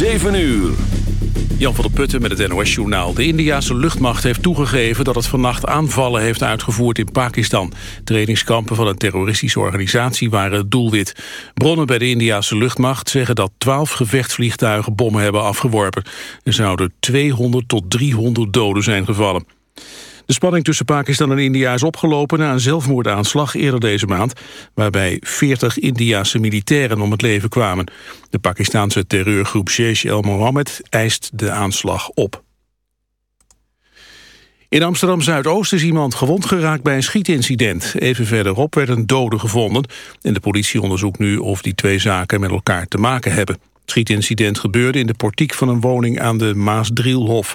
7 uur. Jan van der Putten met het NOS-journaal. De Indiase luchtmacht heeft toegegeven dat het vannacht aanvallen heeft uitgevoerd in Pakistan. Trainingskampen van een terroristische organisatie waren het doelwit. Bronnen bij de Indiase luchtmacht zeggen dat 12 gevechtsvliegtuigen bommen hebben afgeworpen. Er zouden 200 tot 300 doden zijn gevallen. De spanning tussen Pakistan en India is opgelopen na een zelfmoordaanslag eerder deze maand, waarbij 40 Indiase militairen om het leven kwamen. De Pakistanse terreurgroep Jaish el-Mohammed eist de aanslag op. In Amsterdam-Zuidoost is iemand gewond geraakt bij een schietincident. Even verderop werd een dode gevonden. En de politie onderzoekt nu of die twee zaken met elkaar te maken hebben. Het schietincident gebeurde in de portiek van een woning aan de Maasdrielhof.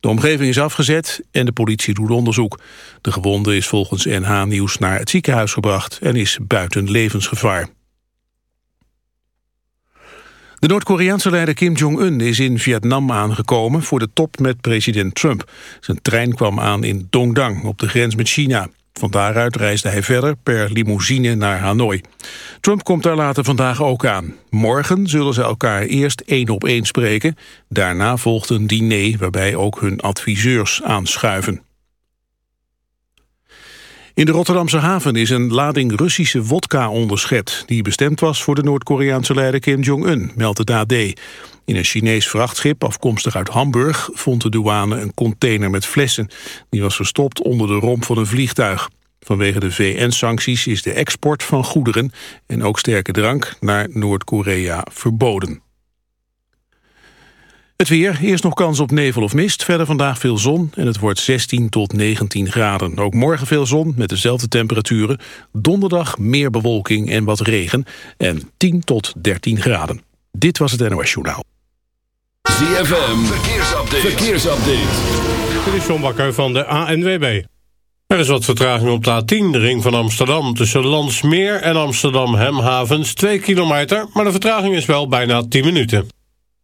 De omgeving is afgezet en de politie doet onderzoek. De gewonde is volgens NH Nieuws naar het ziekenhuis gebracht... en is buiten levensgevaar. De Noord-Koreaanse leider Kim Jong-un is in Vietnam aangekomen... voor de top met president Trump. Zijn trein kwam aan in Dongdang, op de grens met China. Van daaruit reisde hij verder per limousine naar Hanoi. Trump komt daar later vandaag ook aan. Morgen zullen ze elkaar eerst één op één spreken. Daarna volgt een diner waarbij ook hun adviseurs aanschuiven. In de Rotterdamse haven is een lading Russische wodka onderschept... die bestemd was voor de Noord-Koreaanse leider Kim Jong-un, meldt het AD. In een Chinees vrachtschip afkomstig uit Hamburg... vond de douane een container met flessen. Die was verstopt onder de romp van een vliegtuig. Vanwege de VN-sancties is de export van goederen... en ook sterke drank naar Noord-Korea verboden. Het weer, eerst nog kans op nevel of mist. Verder vandaag veel zon en het wordt 16 tot 19 graden. Ook morgen veel zon met dezelfde temperaturen. Donderdag meer bewolking en wat regen. En 10 tot 13 graden. Dit was het NOS Journaal. ZFM, verkeersupdate. verkeersupdate. Dit is John Bakker van de ANWB. Er is wat vertraging op de A10, de ring van Amsterdam... tussen Landsmeer en Amsterdam-Hemhavens, 2 kilometer... maar de vertraging is wel bijna 10 minuten.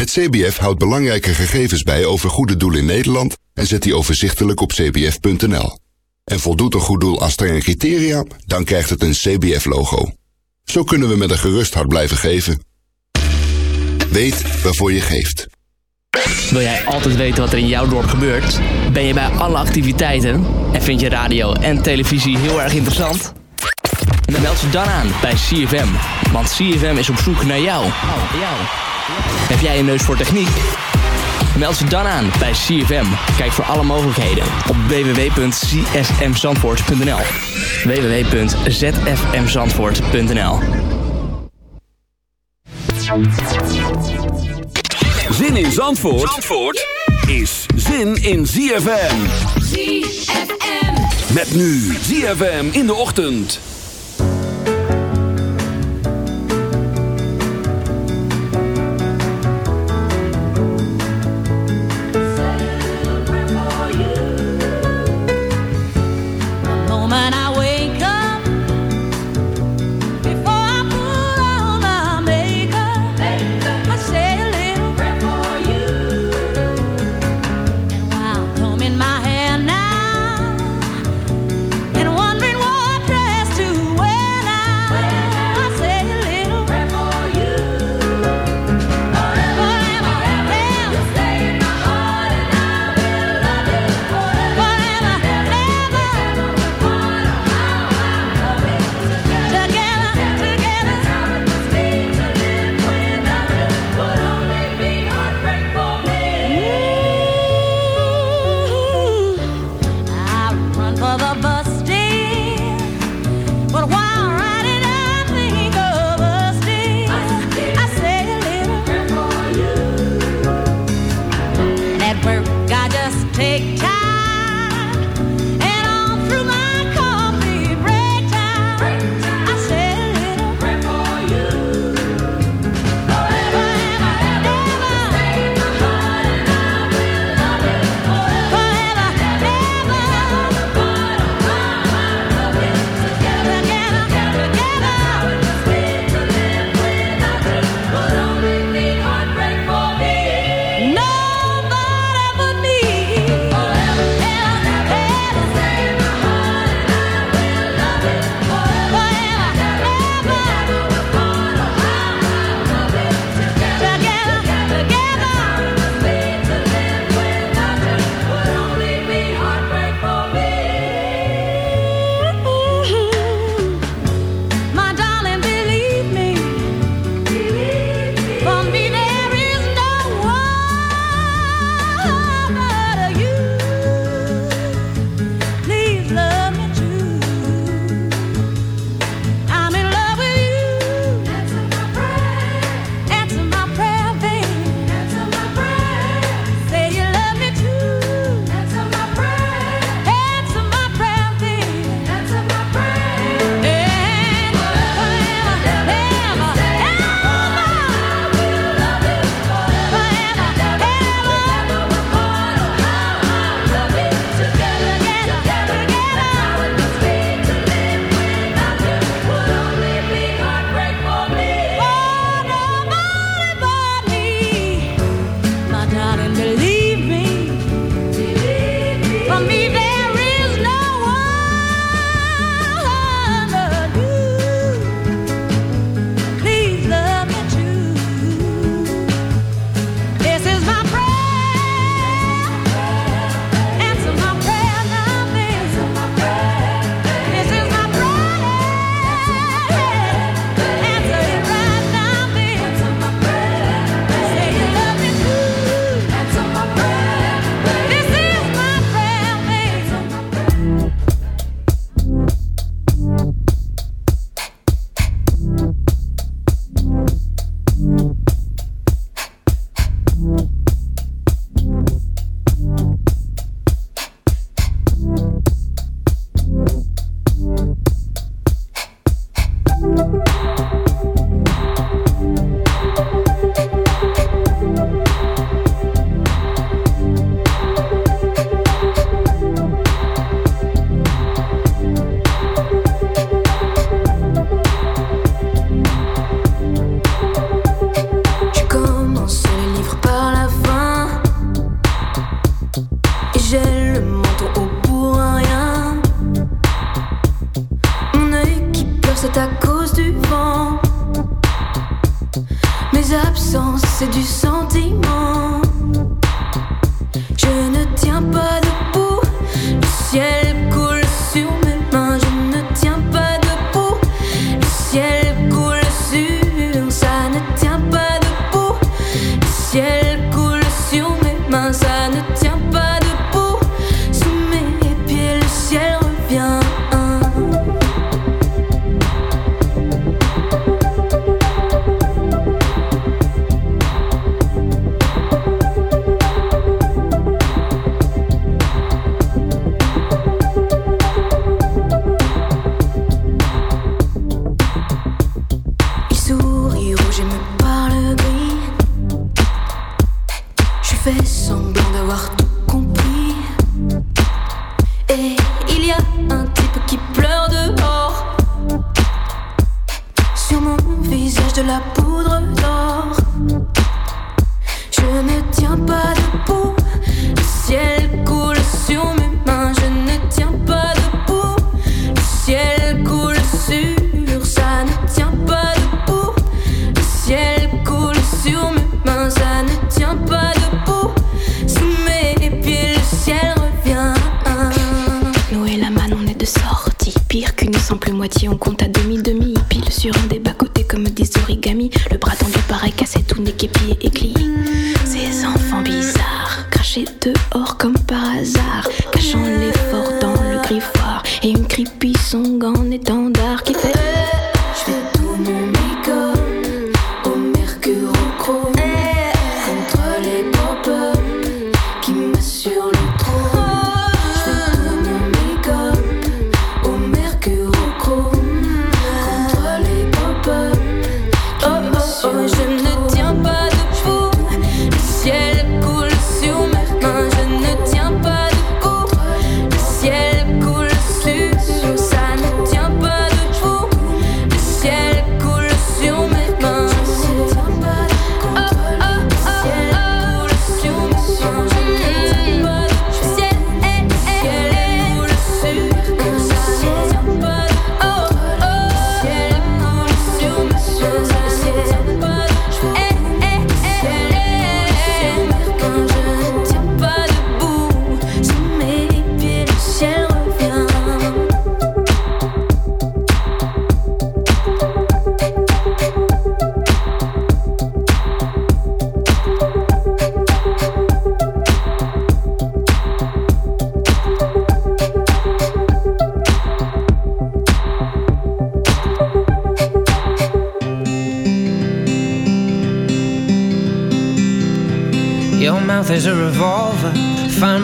Het CBF houdt belangrijke gegevens bij over goede doelen in Nederland en zet die overzichtelijk op cbf.nl. En voldoet een goed doel aan strenge criteria, dan krijgt het een CBF-logo. Zo kunnen we met een gerust hart blijven geven. Weet waarvoor je geeft. Wil jij altijd weten wat er in jouw dorp gebeurt? Ben je bij alle activiteiten? En vind je radio en televisie heel erg interessant? Dan meld je dan aan bij CFM. Want CFM is op zoek naar jou. Heb jij een neus voor techniek? Meld je dan aan bij CFM. Kijk voor alle mogelijkheden op www.csmzandvoort.nl www.zfmzandvoort.nl Zin in Zandvoort, Zandvoort is zin in ZFM. ZFM. Met nu ZFM in de ochtend. ciel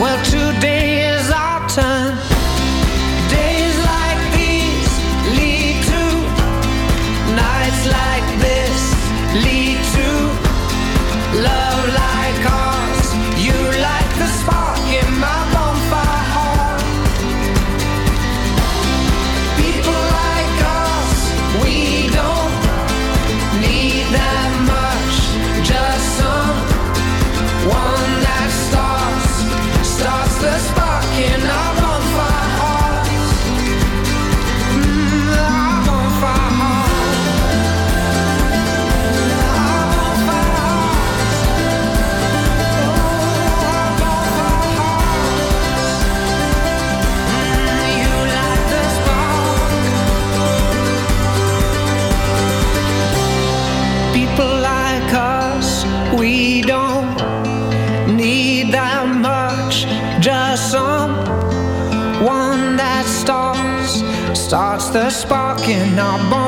Well, today the spark in our bonfire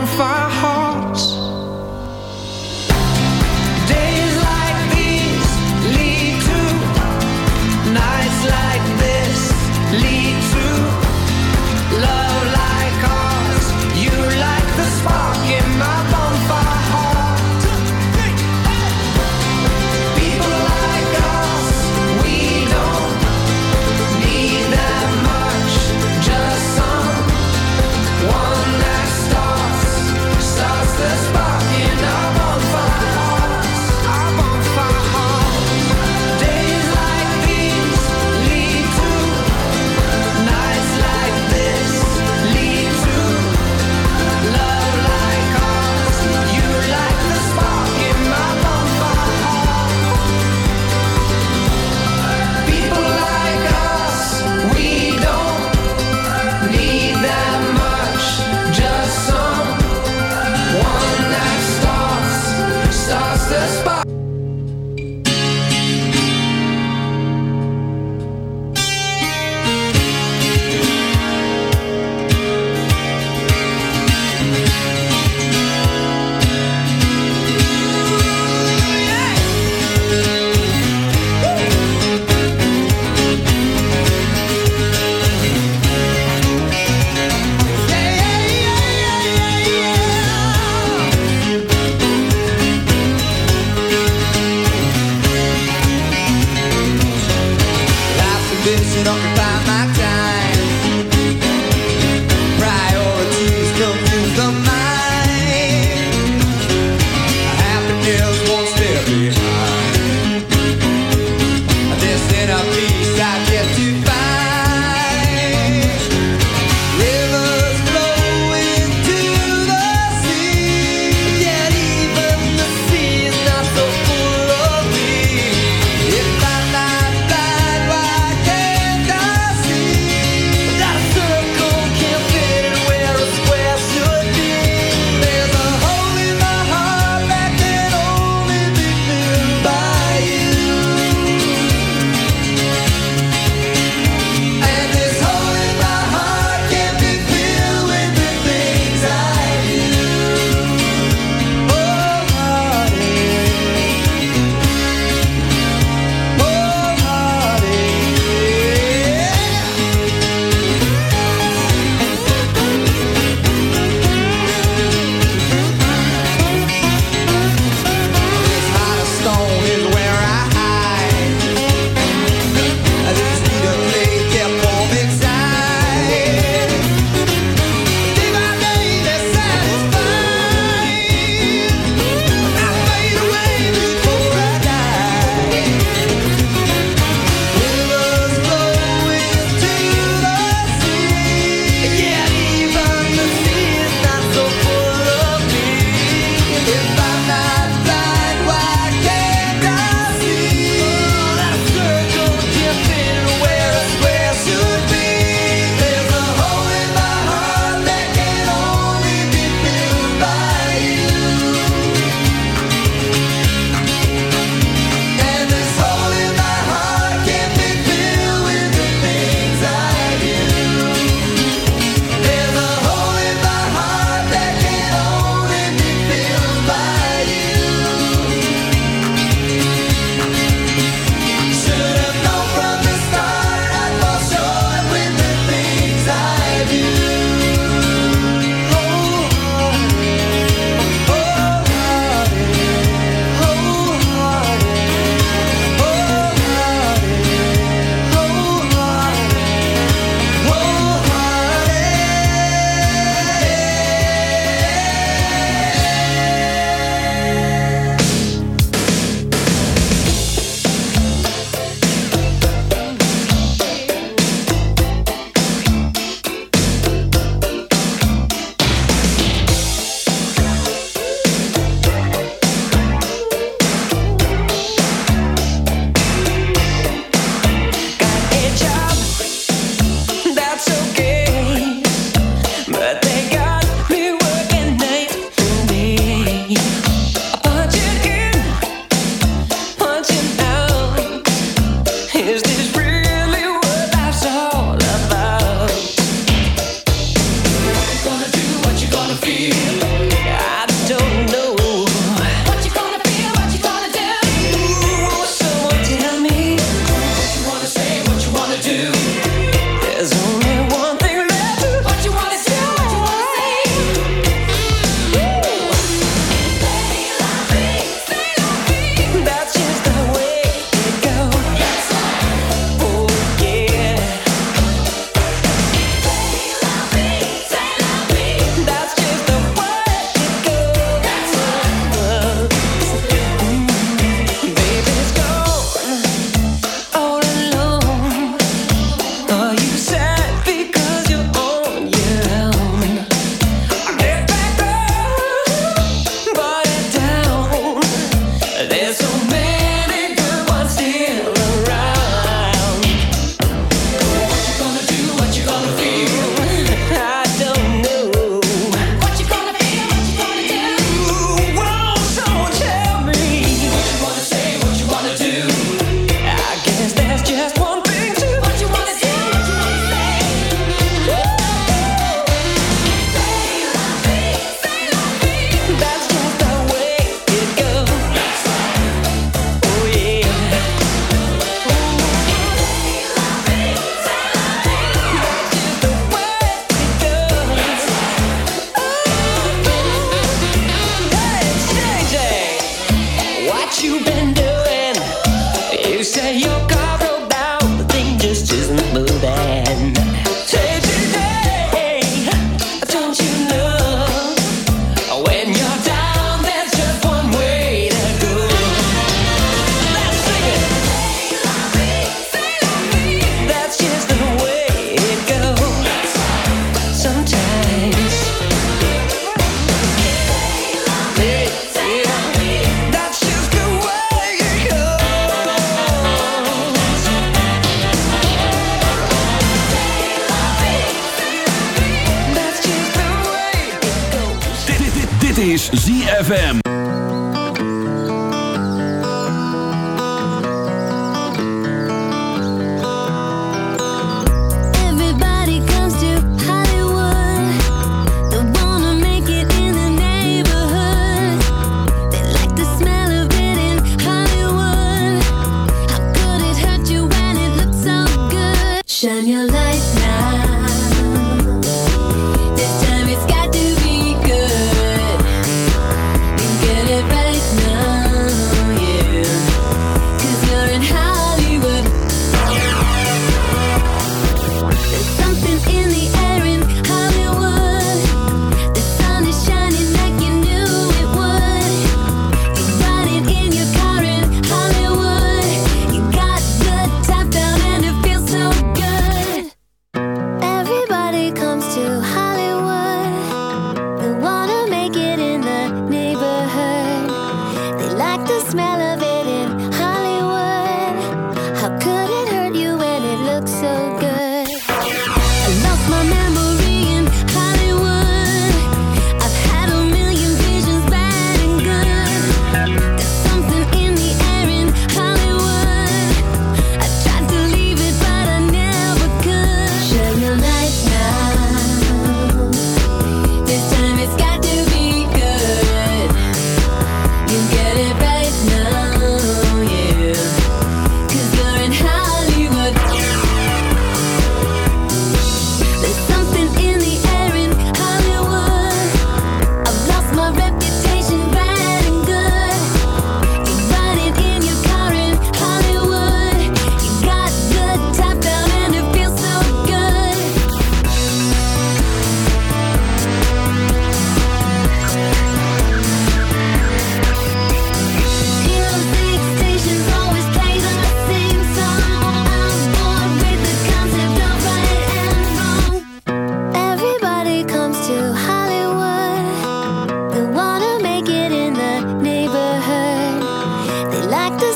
time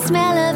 smell of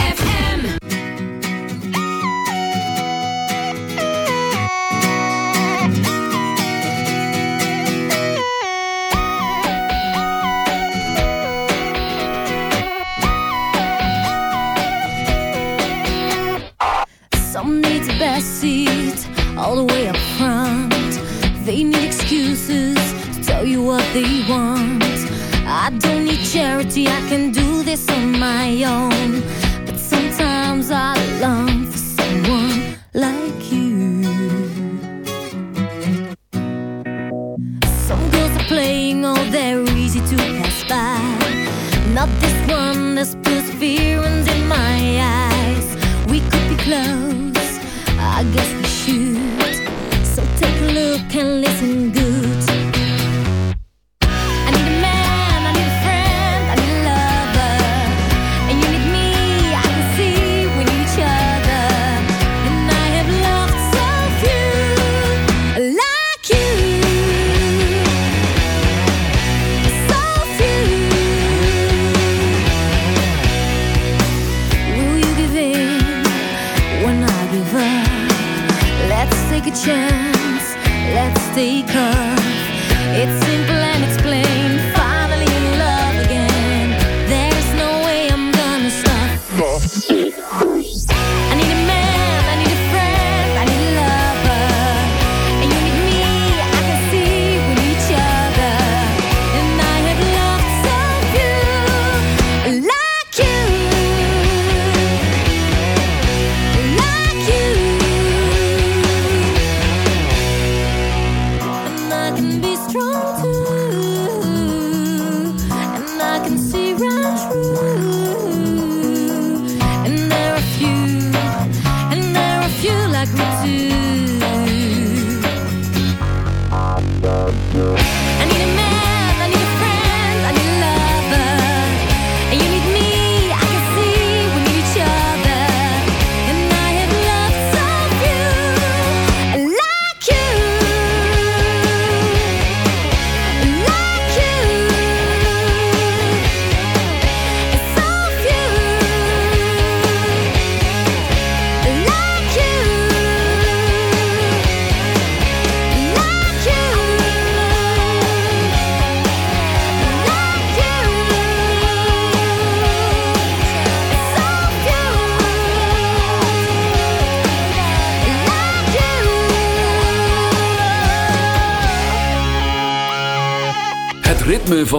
can do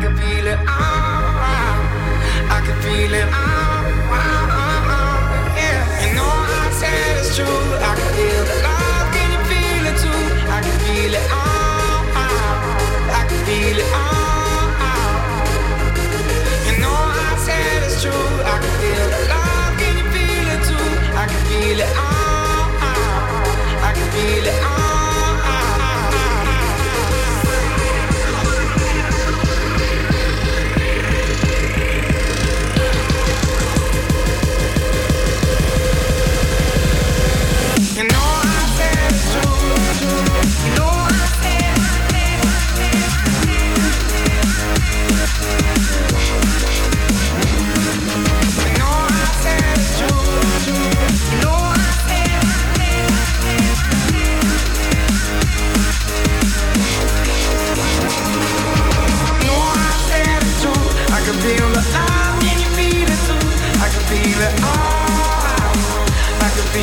can feel it. Ah, ah. I can feel it. Ah, yeah. I said true. I can feel the love. Can you feel it too? I can feel it. I can feel it. I said true. I can feel the love. Can you feel it too? I can feel it. I can feel it.